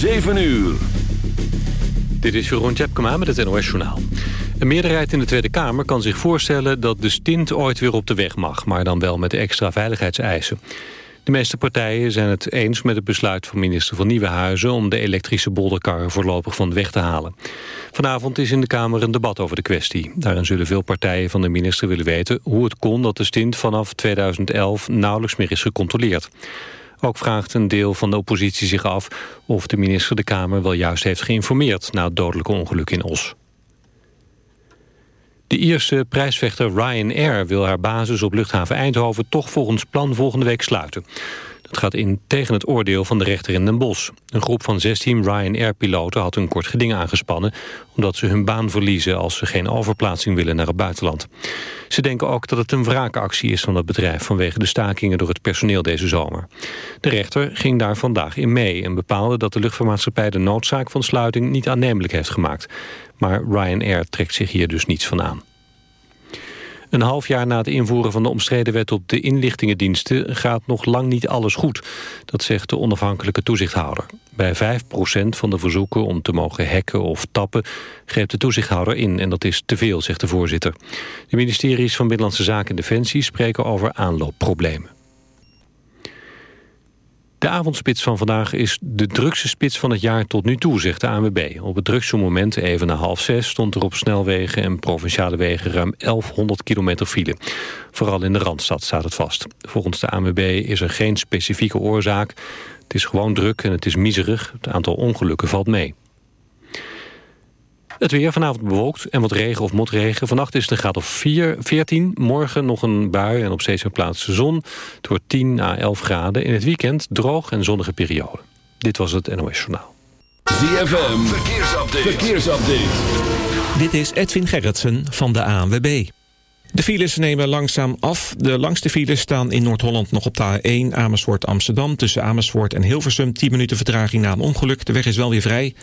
7 uur. Dit is Jeroen Tjepkema met het NOS Journaal. Een meerderheid in de Tweede Kamer kan zich voorstellen dat de stint ooit weer op de weg mag... maar dan wel met extra veiligheidseisen. De meeste partijen zijn het eens met het besluit van minister van Nieuwenhuizen... om de elektrische bolderkarren voorlopig van de weg te halen. Vanavond is in de Kamer een debat over de kwestie. Daarin zullen veel partijen van de minister willen weten... hoe het kon dat de stint vanaf 2011 nauwelijks meer is gecontroleerd. Ook vraagt een deel van de oppositie zich af of de minister de Kamer wel juist heeft geïnformeerd na het dodelijke ongeluk in Os. De Ierse prijsvechter Ryanair wil haar basis op luchthaven Eindhoven toch volgens plan volgende week sluiten. Dat gaat in tegen het oordeel van de rechter in Den Bosch. Een groep van 16 Ryanair-piloten had een kort geding aangespannen... omdat ze hun baan verliezen als ze geen overplaatsing willen naar het buitenland. Ze denken ook dat het een wraakactie is van het bedrijf... vanwege de stakingen door het personeel deze zomer. De rechter ging daar vandaag in mee en bepaalde dat de luchtvaartmaatschappij... de noodzaak van sluiting niet aannemelijk heeft gemaakt. Maar Ryanair trekt zich hier dus niets van aan. Een half jaar na het invoeren van de omstreden wet op de inlichtingendiensten gaat nog lang niet alles goed. Dat zegt de onafhankelijke toezichthouder. Bij 5% van de verzoeken om te mogen hacken of tappen greep de toezichthouder in. En dat is te veel, zegt de voorzitter. De ministeries van Binnenlandse Zaken en Defensie spreken over aanloopproblemen. De avondspits van vandaag is de drukste spits van het jaar tot nu toe, zegt de ANWB. Op het drukste moment, even na half zes, stond er op snelwegen en provinciale wegen ruim 1100 kilometer file. Vooral in de Randstad staat het vast. Volgens de ANWB is er geen specifieke oorzaak. Het is gewoon druk en het is miserig. Het aantal ongelukken valt mee. Het weer vanavond bewolkt en wat regen of motregen. Vannacht is het een graad of 4, 14. Morgen nog een bui en op steeds meer plaatsen zon. Het wordt 10 à 11 graden. In het weekend droog en zonnige periode. Dit was het NOS Journaal. ZFM, verkeersupdate. verkeersupdate. Dit is Edwin Gerritsen van de ANWB. De files nemen langzaam af. De langste files staan in Noord-Holland nog op de A1 Amersfoort-Amsterdam. Tussen Amersfoort en Hilversum 10 minuten vertraging na een ongeluk. De weg is wel weer vrij.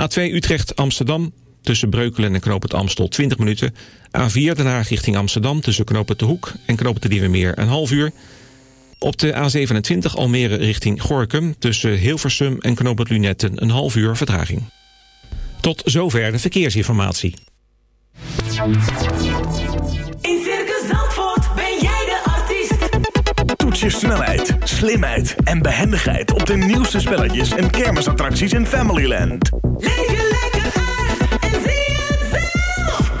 A2 Utrecht-Amsterdam Tussen Breukelen en Knoop het Amstel 20 minuten. A4 Den Haag richting Amsterdam tussen Knoop het de Hoek en Knoop het de Nieuwe een half uur. Op de A27 Almere richting Gorkum tussen Hilversum en Knoop het Lunetten een half uur vertraging. Tot zover de verkeersinformatie. In Circus Zandvoort ben jij de artiest. Toets je snelheid, slimheid en behendigheid op de nieuwste spelletjes en kermisattracties in Familyland. Leef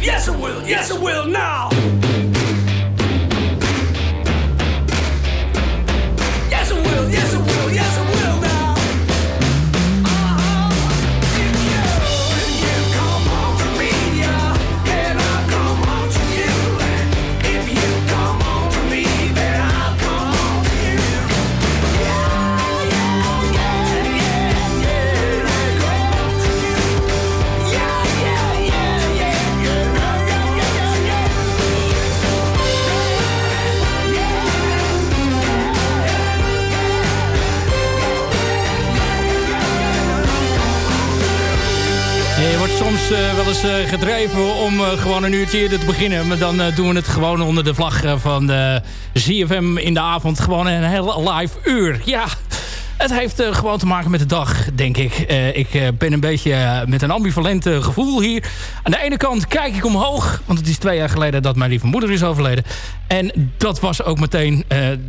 Yes, I will. Yes, I will now. Wel eens eh, gedreven om eh, gewoon een uurtje eerder te beginnen. Maar dan eh, doen we het gewoon onder de vlag van de ZFM in de avond. Gewoon een heel live uur. Ja, het heeft eh, gewoon te maken met de dag, denk ik. Eh, ik eh, ben een beetje met een ambivalent gevoel hier. Aan de ene kant kijk ik omhoog. Want het is twee jaar geleden dat mijn lieve moeder is overleden. En dat was ook meteen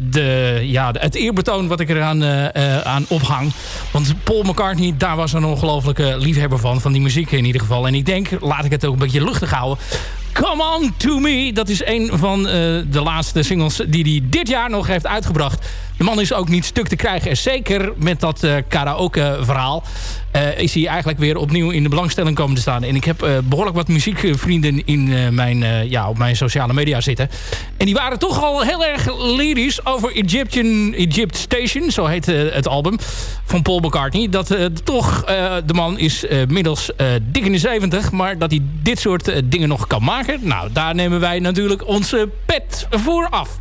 de, ja, het eerbetoon wat ik eraan aan ophang. Want Paul McCartney, daar was een ongelofelijke liefhebber van. Van die muziek in ieder geval. En ik denk, laat ik het ook een beetje luchtig houden. Come On To Me. Dat is een van de laatste singles die hij dit jaar nog heeft uitgebracht. De man is ook niet stuk te krijgen. En zeker met dat eh, karaoke verhaal eh, is hij eigenlijk weer opnieuw in de belangstelling komen te staan. En ik heb eh, behoorlijk wat muziekvrienden in, mijn, ja, op mijn sociale media zitten. En die waren toch al heel erg lyrisch over Egyptian Egypt Station. Zo heet het album van Paul McCartney. Dat toch, de man is middels dik in de 70. Maar dat hij dit soort dingen nog kan maken. Nou, daar nemen wij natuurlijk onze pet voor af.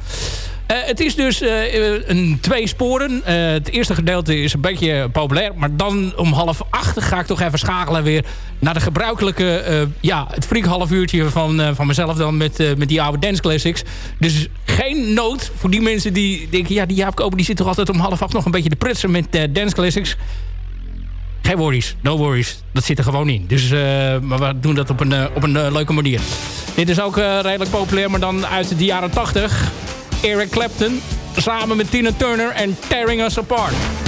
Eh, het is dus eh, een twee sporen. Eh, het eerste gedeelte is een beetje populair. Maar dan om half acht ga ik toch even schakelen weer naar de gebruikelijke... eh, ja, het freak half uurtje van, eh, van mezelf dan met, eh, met die oude dance classics. Dus geen nood voor die mensen die denken... ja, die Jaap Koper die zit toch altijd om half acht nog een beetje te prutsen met eh, dance classics. Geen worries, no worries. Dat zit er gewoon in. Dus, eh, maar we doen dat op een, eh, op een eh, leuke manier. Dit is ook eh, redelijk populair, maar dan uit de jaren 80. Eric Clapton samen met Tina Turner en Tearing Us Apart.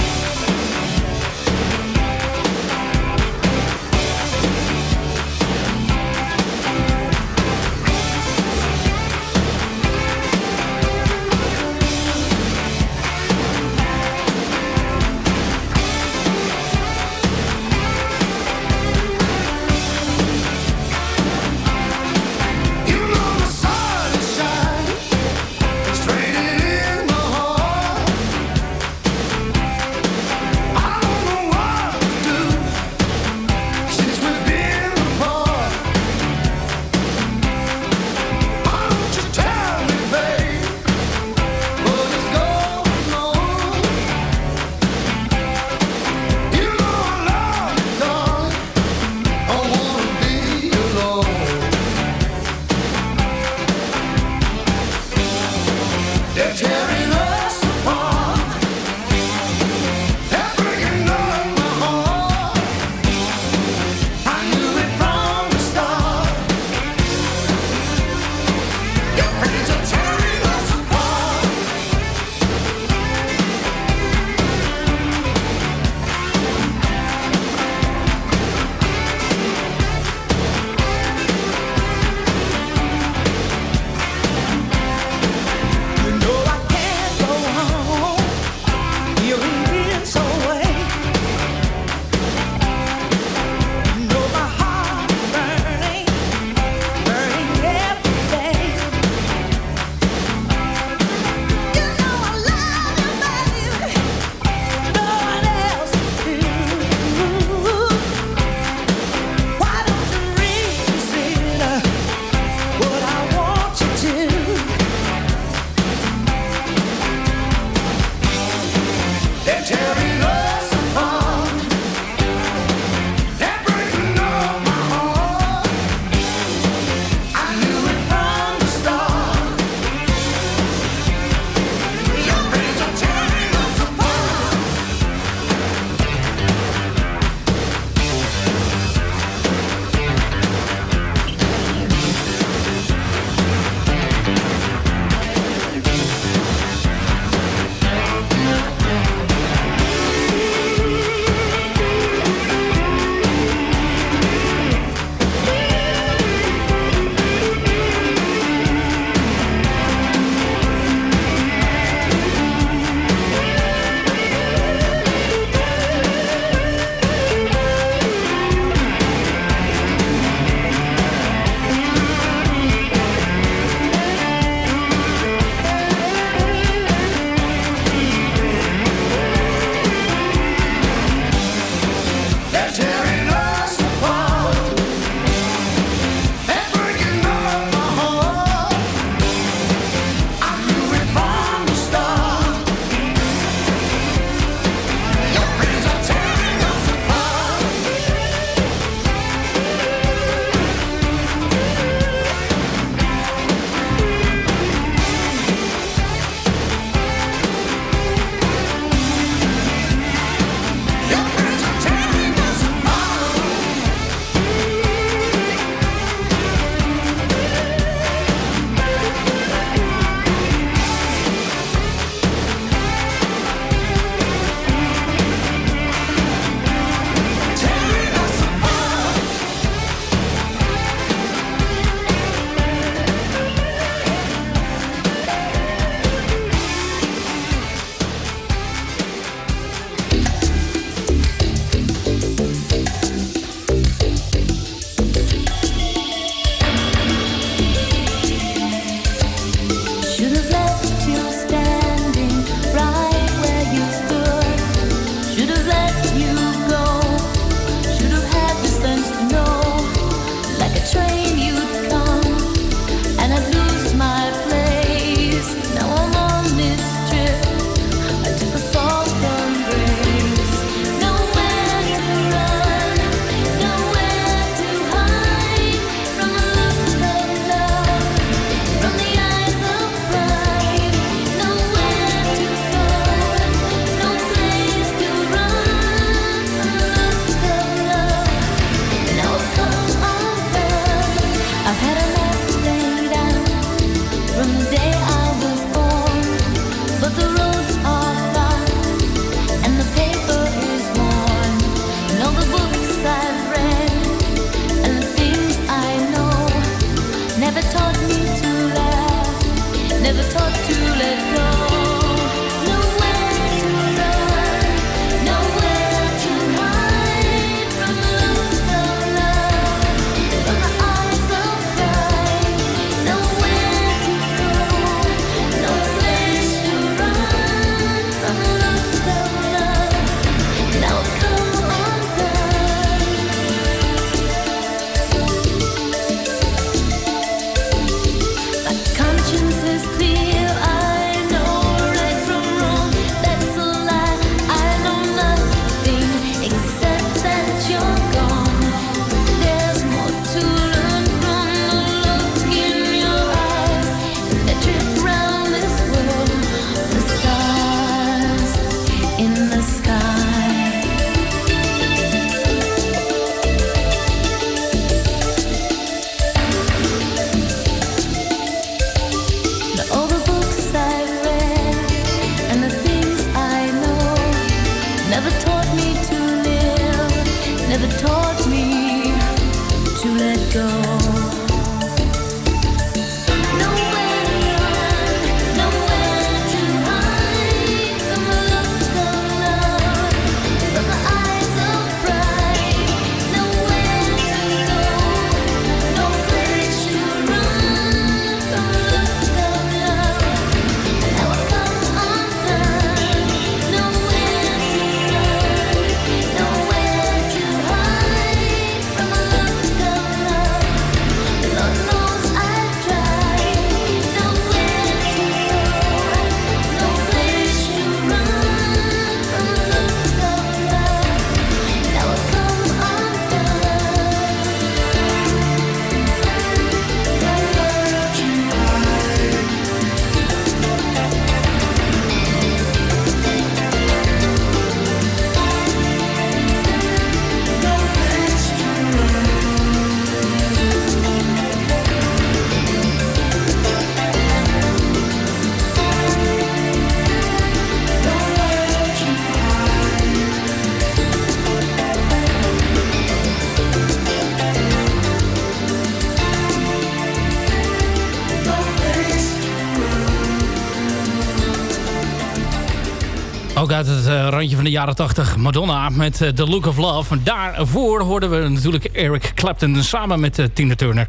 Randje van de jaren 80. Madonna met eh, The Look of Love. Daarvoor hoorden we natuurlijk Eric Clapton samen met uh, Tina Turner.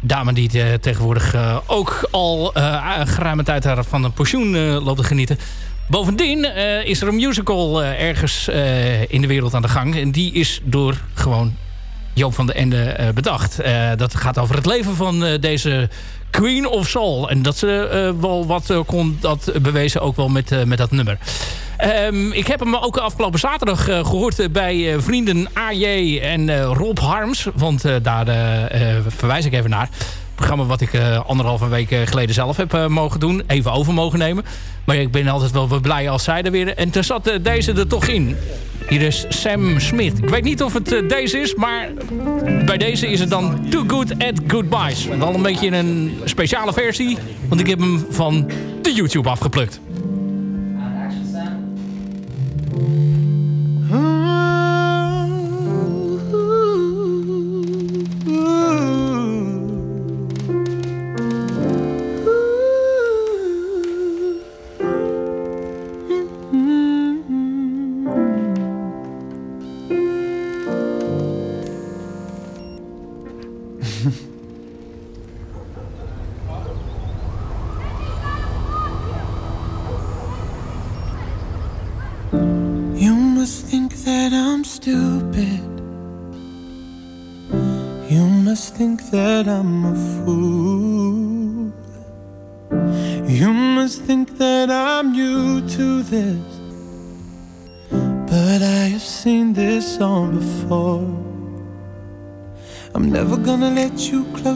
Dame die eh, tegenwoordig eh, ook al geruime tijd van een pensioen loopt te genieten. Bovendien is er een musical ergens in de wereld aan de gang. En die is door gewoon Joop van den Ende bedacht. dat gaat over het leven van deze Queen of Soul. En dat ze wel wat kon, dat bewezen ook wel met, met dat nummer. Um, ik heb hem ook afgelopen zaterdag gehoord bij uh, vrienden AJ en Rob Harms. Want daar verwijs ik even naar. Programma wat ik anderhalve week geleden zelf heb mogen doen. Even over mogen nemen. Maar ik ben altijd wel blij als zij er weer... En toen zat deze er toch in. Hier is Sam Smith. Ik weet niet of het deze is, maar bij deze is het dan Too Good at Goodbyes. Wel een beetje een speciale versie, want ik heb hem van de YouTube afgeplukt.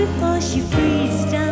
before she freezed on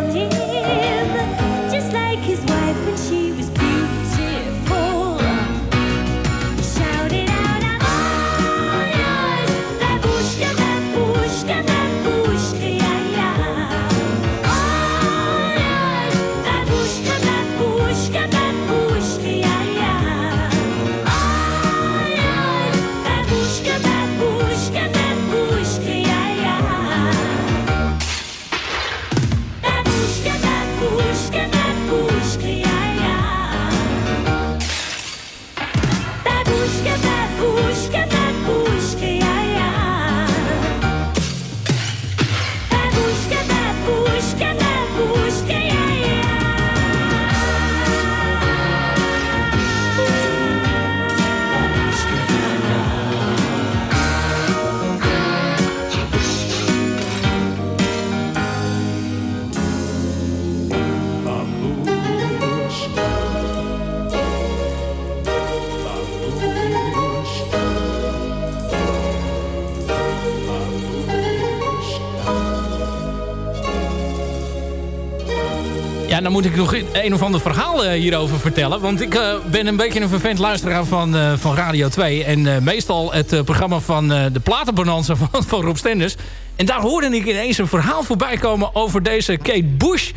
nog een of ander verhaal eh, hierover vertellen. Want ik eh, ben een beetje een vervent luisteraar van, eh, van Radio 2. En meestal het programma van de Platenbonanza van, van Rob Stenders. En daar hoorde ik ineens een verhaal voorbij komen over deze Kate Bush.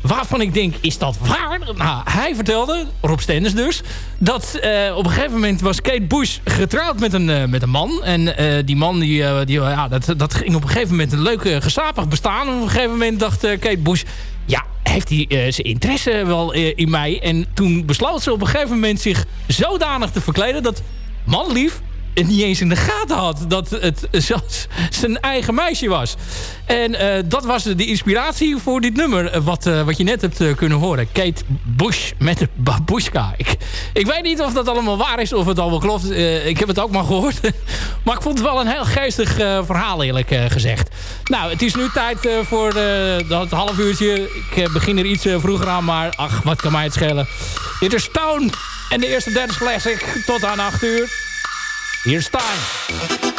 Waarvan ik denk, is dat waar? Nou, hij vertelde, Rob Stenders dus... dat op een gegeven moment was Kate Bush getrouwd met een, met een man. En die man, die, die, ja, dat, dat ging op een gegeven moment een leuk gezapig bestaan. En op een gegeven moment dacht Kate Bush... ja, heeft hij eh, zijn interesse wel eh, in mij? En toen besloot ze op een gegeven moment zich zodanig te verkleden... dat manlief niet eens in de gaten had dat het zelfs zijn eigen meisje was. En eh, dat was de inspiratie voor dit nummer, eh, wat, eh, wat je net hebt kunnen horen. Kate Bush met de babushka. Ik, ik weet niet of dat allemaal waar is, of het al wel klopt. Ik heb het ook maar gehoord. maar ik vond het wel een heel geestig verhaal, eerlijk gezegd. Nou, het is nu tijd voor dat half uurtje. Ik begin er iets vroeger aan, maar ach, wat kan mij het schelen. Dit is Stone en de eerste dance classic tot aan 8 uur. Hier is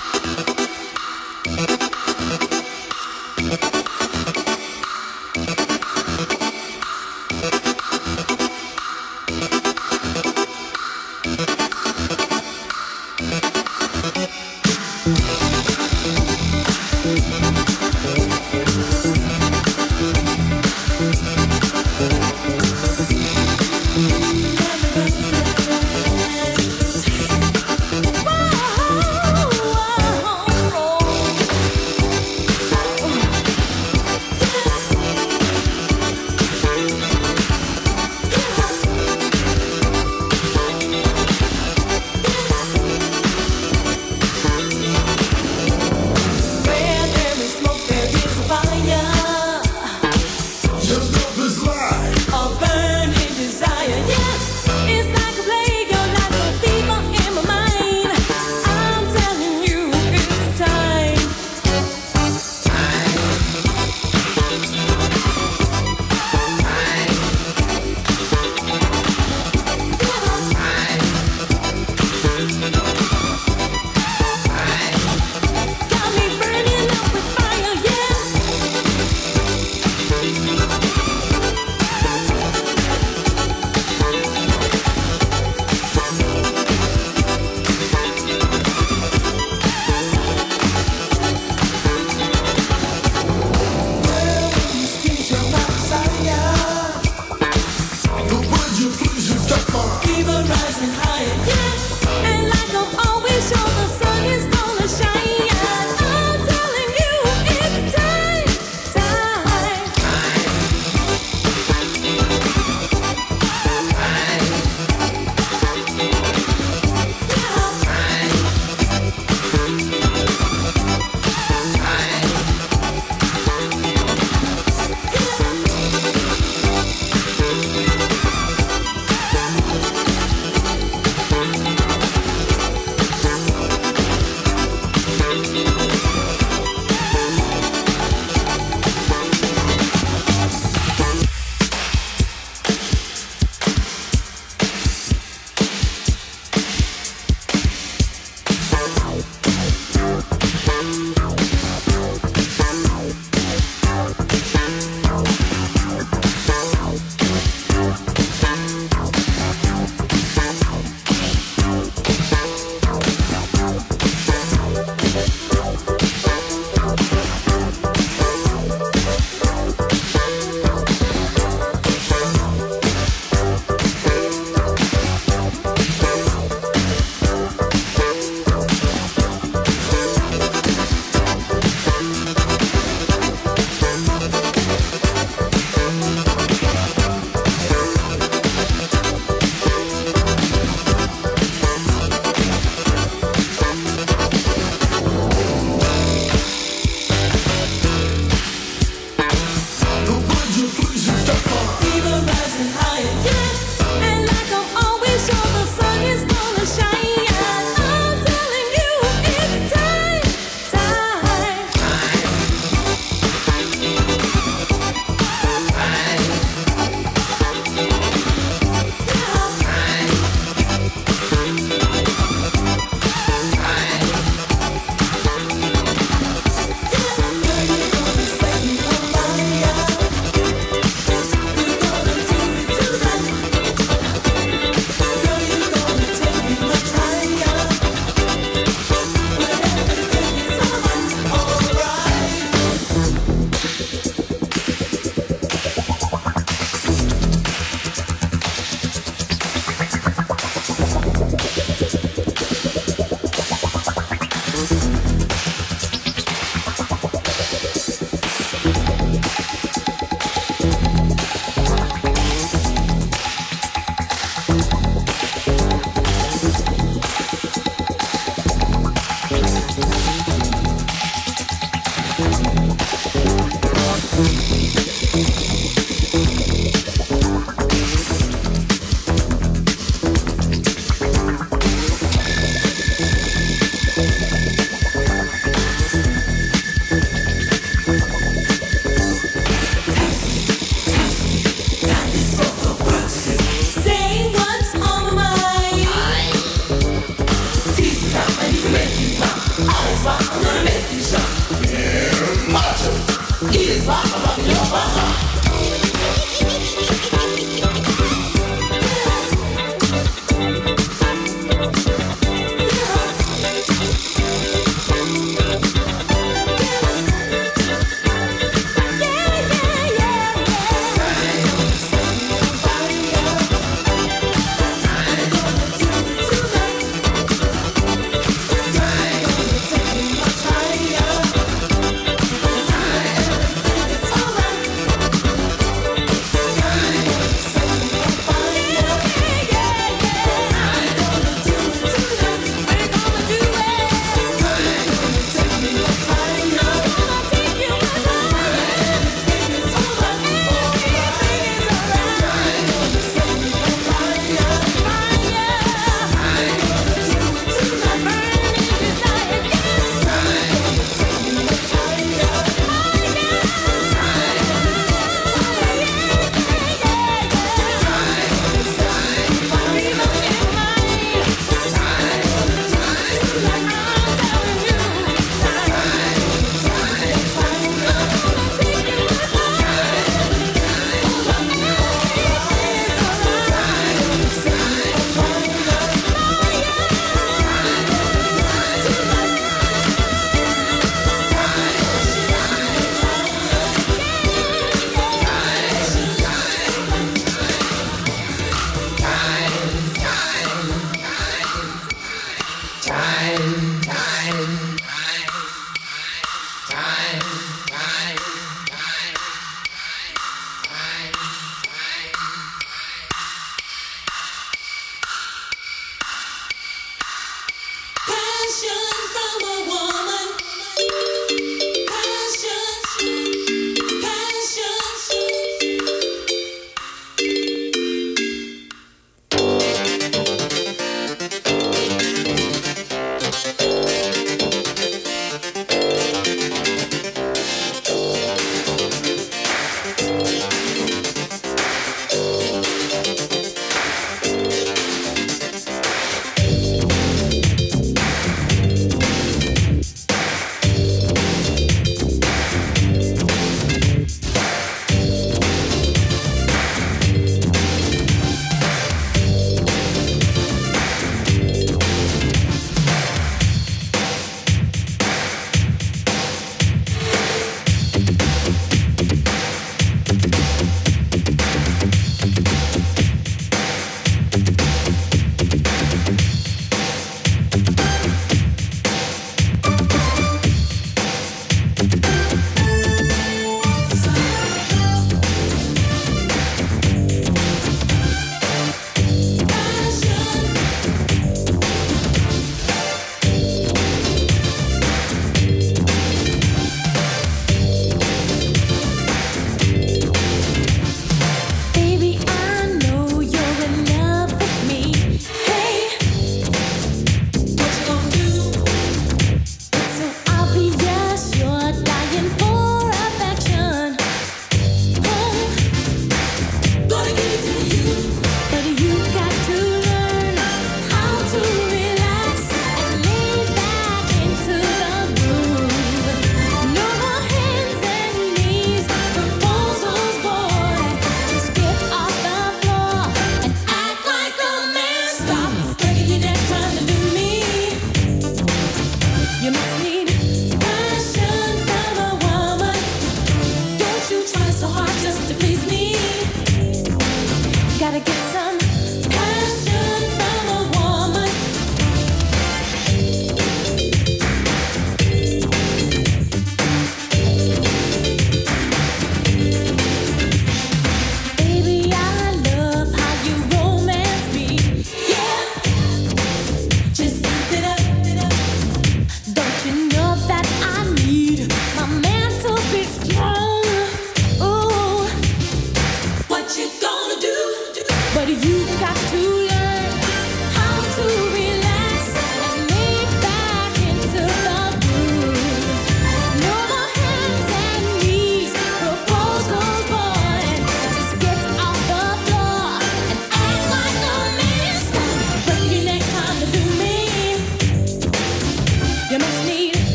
Passion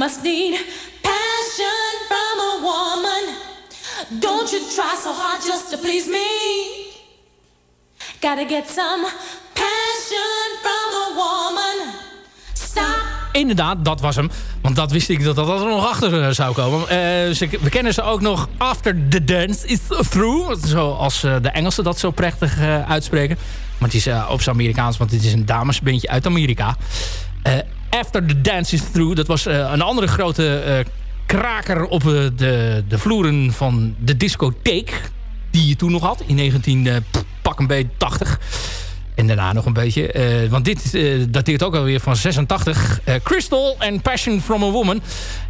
must need passion from a woman. Don't you try so hard just to please me. Gotta get some passion from a woman. Stop. Inderdaad, dat was hem. Want dat wist ik dat dat er nog achter eh, zou komen. Eh, we kennen ze ook nog After the Dance is Through. Zoals eh, de Engelsen dat zo prachtig uitspreken. Maar het is op zijn Amerikaans, want het is een damesbandje uit Amerika. Eh, After the Dance is Through, dat was eh, een andere grote eh, kraker op de, de vloeren van de discotheek. Die je toen nog had, in 19 eh, pff, pak een beetje 80. En daarna nog een beetje. eh, want dit eh, dateert ook alweer van 86. Eh, Crystal en Passion from a Woman.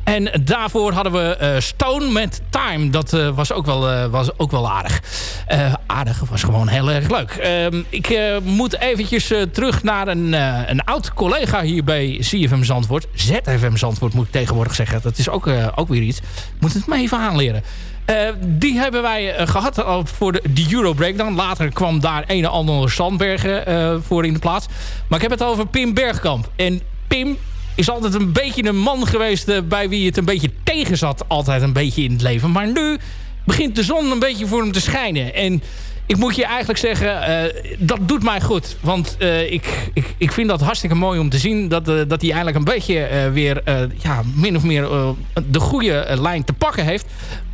En daarvoor hadden we Stone met Time. Dat was, ook wel, was ook wel aardig. Aardig, was gewoon heel erg leuk. Ehm, ik moet eventjes terug naar een, een oud collega hier bij CFM Zandvoort. ZFM Zandvoort moet ik tegenwoordig zeggen. Dat is ook, ook weer iets. Moet het me even aanleren. Eh, die hebben wij eh, gehad al voor de, de Euro Breakdown. Later kwam daar een en ander Sandbergen eh, voor in de plaats. Maar ik heb het over Pim Bergkamp. En Pim is altijd een beetje een man geweest... eh, bij wie het een beetje tegen zat. Altijd een beetje in het leven. Maar nu begint de zon een beetje voor hem te schijnen. En ik moet je eigenlijk zeggen, eh, dat doet mij goed. Want eh, ik, ik, ik vind dat hartstikke mooi om te zien... dat, eh, dat hij eigenlijk een beetje eh, weer eh, ja, min of meer eh, de goede eh, lijn te pakken heeft.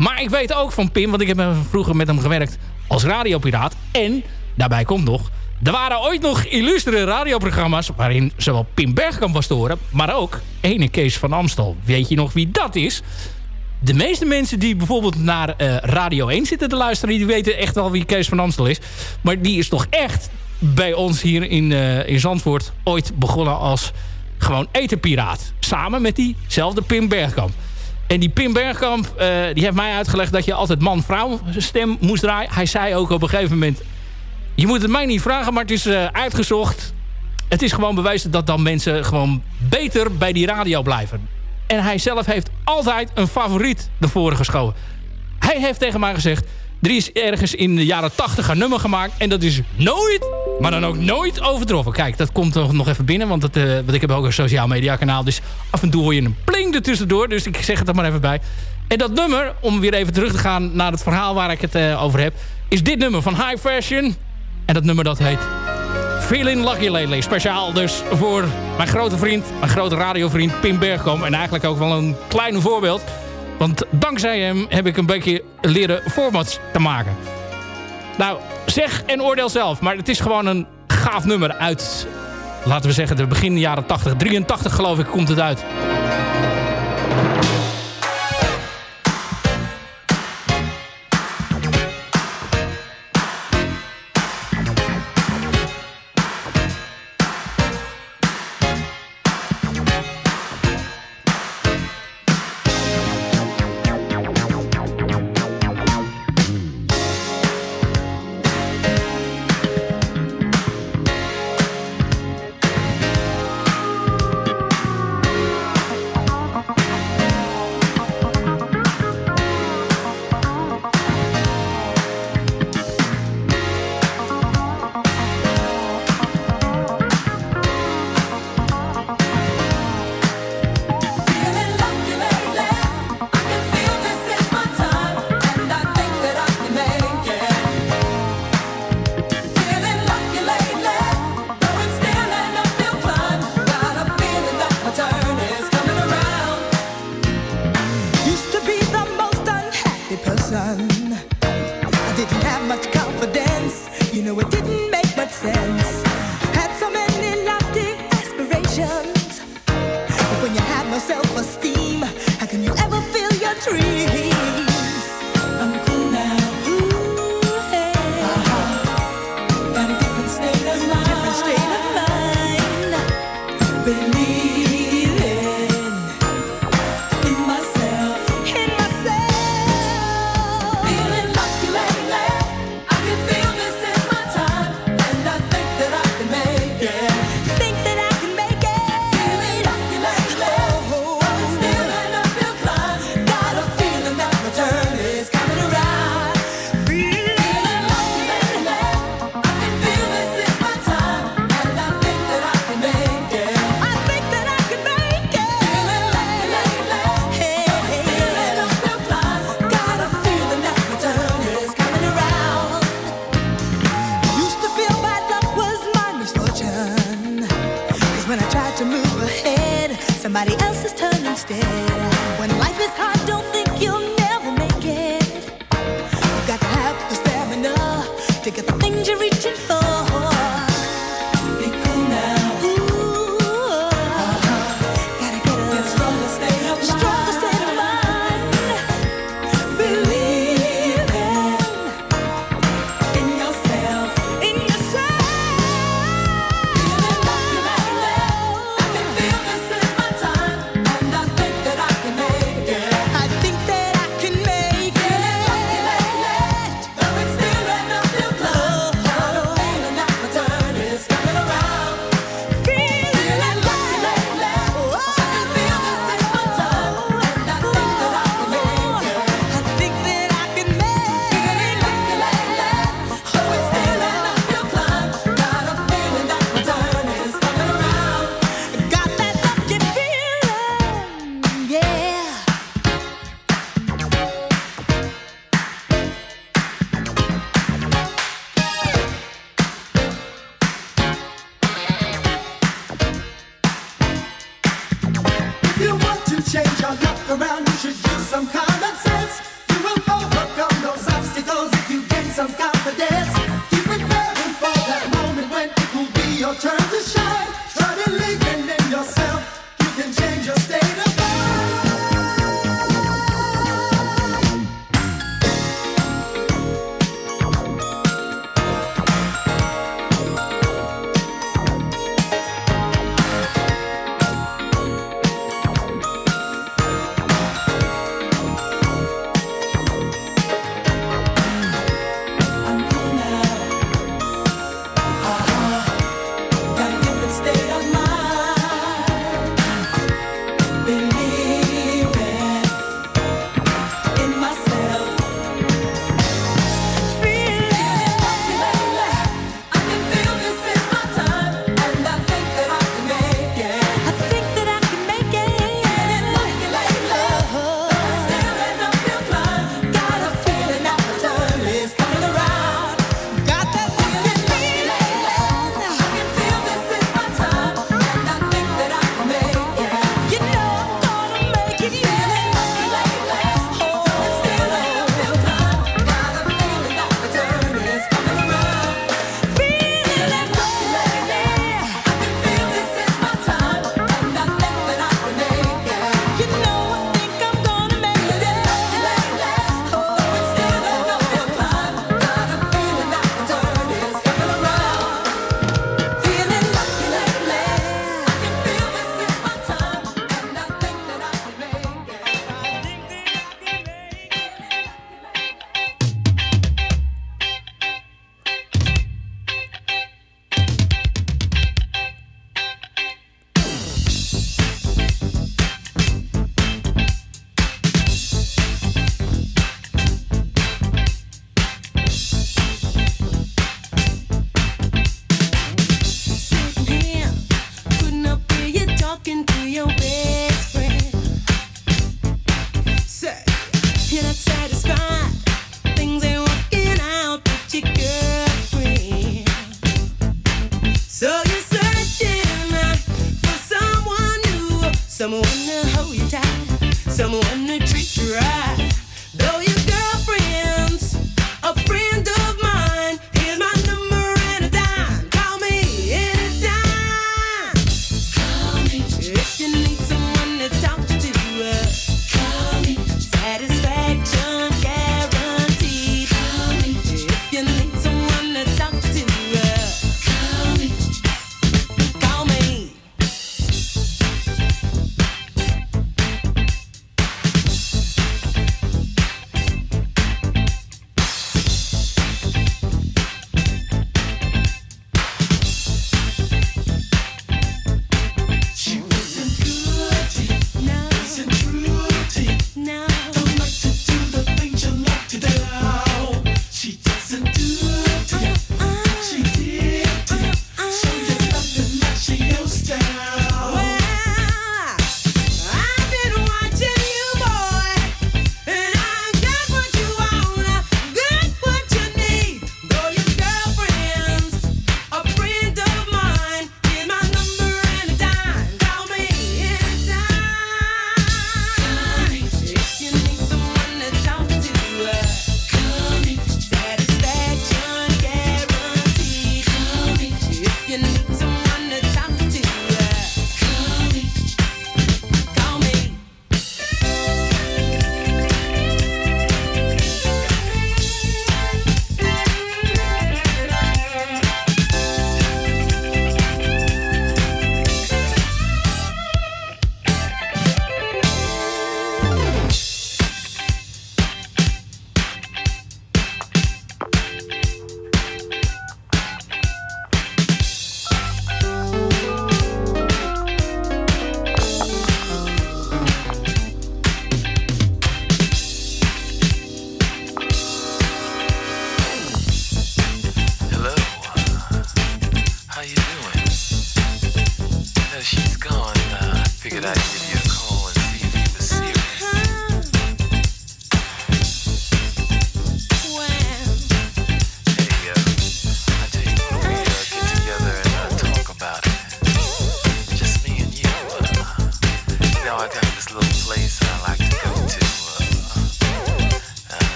Maar ik weet ook van Pim, want ik heb vroeger met hem gewerkt als radiopiraat. En, daarbij komt nog... Er waren ooit nog illustere radioprogramma's... waarin zowel Pim Bergkamp was te horen... maar ook ene Kees van Amstel. Weet je nog wie dat is? de meeste mensen die bijvoorbeeld naar eh, Radio 1 zitten te luisteren... die weten echt wel wie Kees van Amstel is. Maar die is toch echt bij ons hier in, eh, in Zandvoort... ooit begonnen als gewoon etenpiraat. Samen met diezelfde Pim Bergkamp. En die Pim Bergkamp eh, die heeft mij uitgelegd... dat je altijd man-vrouw stem moest draaien. Hij zei ook op een gegeven moment... je moet het mij niet vragen, maar het is eh, uitgezocht. Het is gewoon bewezen dat dan mensen gewoon beter bij die radio blijven. En hij zelf heeft altijd een favoriet ervoor geschoven. Hij heeft tegen mij gezegd... er is ergens in de jaren 80 een nummer gemaakt... en dat is nooit, maar dan ook nooit overtroffen. Kijk, dat komt toch nog even binnen... want, het, eh, want ik heb ook een sociaal media kanaal... dus af en toe hoor je een pling ertussendoor... dus ik zeg het er maar even bij. En dat nummer, om weer even terug te gaan... naar het verhaal waar ik het eh, over heb... is dit nummer van High Fashion. En dat nummer dat heet... Feeling Lucky Lately. Speciaal dus voor mijn grote vriend, mijn grote radiovriend Pim Bergkamp. En eigenlijk ook wel een klein voorbeeld. Want dankzij hem heb ik een beetje leren formats te maken. Nou, zeg en oordeel zelf. Maar het is gewoon een gaaf nummer uit, laten we zeggen, de begin jaren 80. 83 geloof ik komt het uit.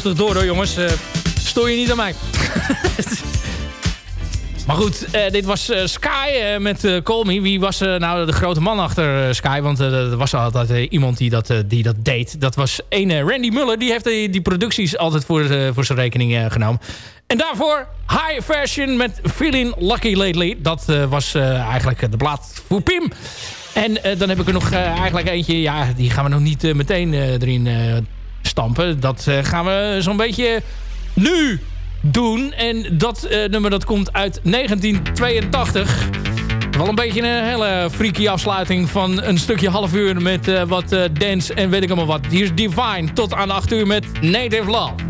70 door jongens. Eh, stoor je niet aan mij. maar goed, eh, dit was eh, Sky met uh, Wie was nou de grote man achter Sky? Want er was altijd iemand die dat, die dat deed. Dat was een Randy Muller. Die heeft die producties altijd voor, voor zijn rekening genomen. En daarvoor High Fashion met Feeling Lucky Lately. Dat was eigenlijk de plaat voor Pim. En dan heb ik er nog eigenlijk eentje. Ja, die gaan we nog niet meteen erin stampen. Dat eh, gaan we zo'n beetje nu doen. En dat eh, nummer dat komt uit 1982. Wel een beetje een hele freaky afsluiting van een stukje half uur... met eh, wat dance en weet ik allemaal wat. Hier is Divine tot aan 8 uur met Native Love.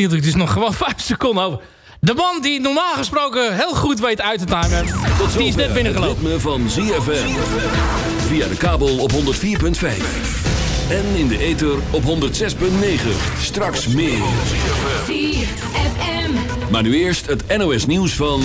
Hield ik dus nog gewoon vijf seconden over. De man die normaal gesproken heel goed weet uit te timen. Tot Die is net binnengelopen. Het ritme van ZFM. Via de kabel op 104.5. En in de ether op 106.9. Straks meer. Maar nu eerst het NOS nieuws van...